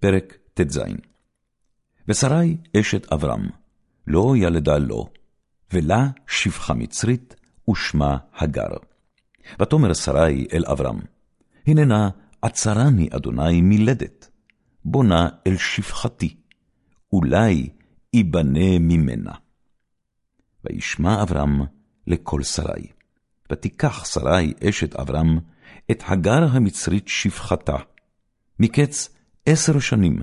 פרק ט"ז ושרי אשת אברהם, לא ילדה לו, ולה שפחה מצרית, ושמה הגר. ותאמר שרי אל אברהם, הננה עצרני אדוני מלדת, בונה אל שפחתי, אולי ייבנה ממנה. וישמע אברהם לקול שרי, ותיקח שרי אשת אברהם את הגר המצרית שפחתה, מקץ עשר שנים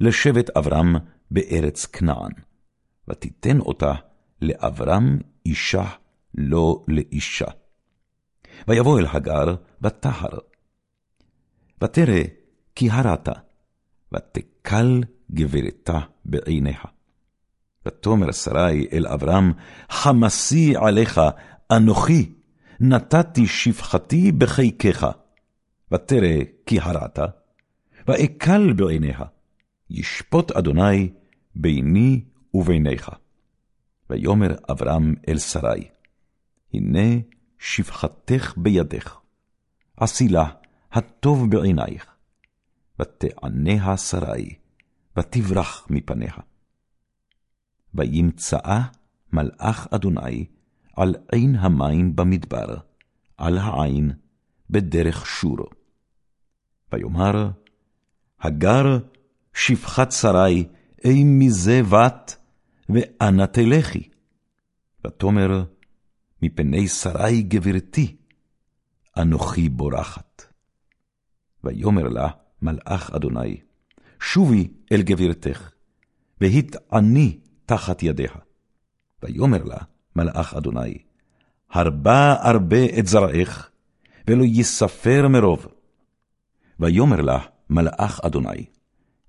לשבט אברהם בארץ כנען, ותיתן אותה לאברהם אישה לא לאישה. ויבוא אל הגר ותהר. ותרא כי הרתה, ותקל גברתה בעיניה. ותאמר שרי אל אברהם, חמסי עליך, אנוכי, נתתי שפחתי בחיקך. ותרא כי הרתה, ואקל בעיניה, ישפוט אדוני ביני וביניך. ויאמר אברהם אל שרי, הנה שפחתך בידך, עשי לה הטוב בעינייך. ותעניה שרי, ותברח מפניה. וימצאה מלאך אדוני על עין המים במדבר, על העין, בדרך שור. ויאמר, הגר שפחת שרי, אי מזה בת, ואנה תלכי. ותאמר, מפני שרי גברתי, אנוכי בורחת. ויאמר לה מלאך אדוני, שובי אל גברתך, והתעני תחת ידיה. ויאמר לה מלאך אדוני, הרבה ארבה את זרעך, ולא יספר מרוב. ויאמר לה מלאך אדוני,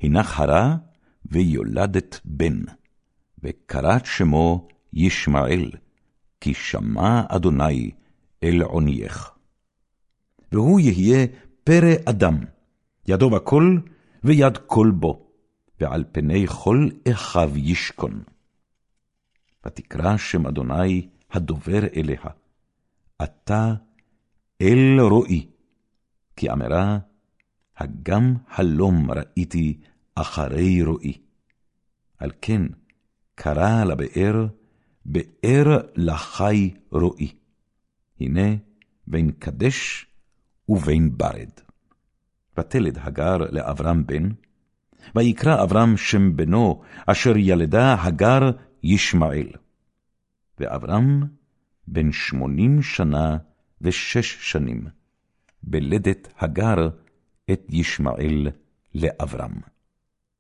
הנך הרה ויולדת בן, וקראת שמו ישמעאל, כי שמע אדוני אל עונייך. והוא יהיה פרא אדם, ידו בכל ויד כל בו, ועל פני כל אחיו ישכון. ותקרא שם אדוני הדובר אליה, אתה אל רואי, כי אמרה, הגם חלום ראיתי אחרי רואי. על כן קרא לבאר, באר לחי רואי. הנה בין קדש ובין ברד. ותלד הגר לאברהם בן, ויקרא אברהם שם בנו, אשר ילדה הגר ישמעאל. ואברהם בן שמונים שנה ושש שנים, בלדת הגר את ישמעאל לאברהם.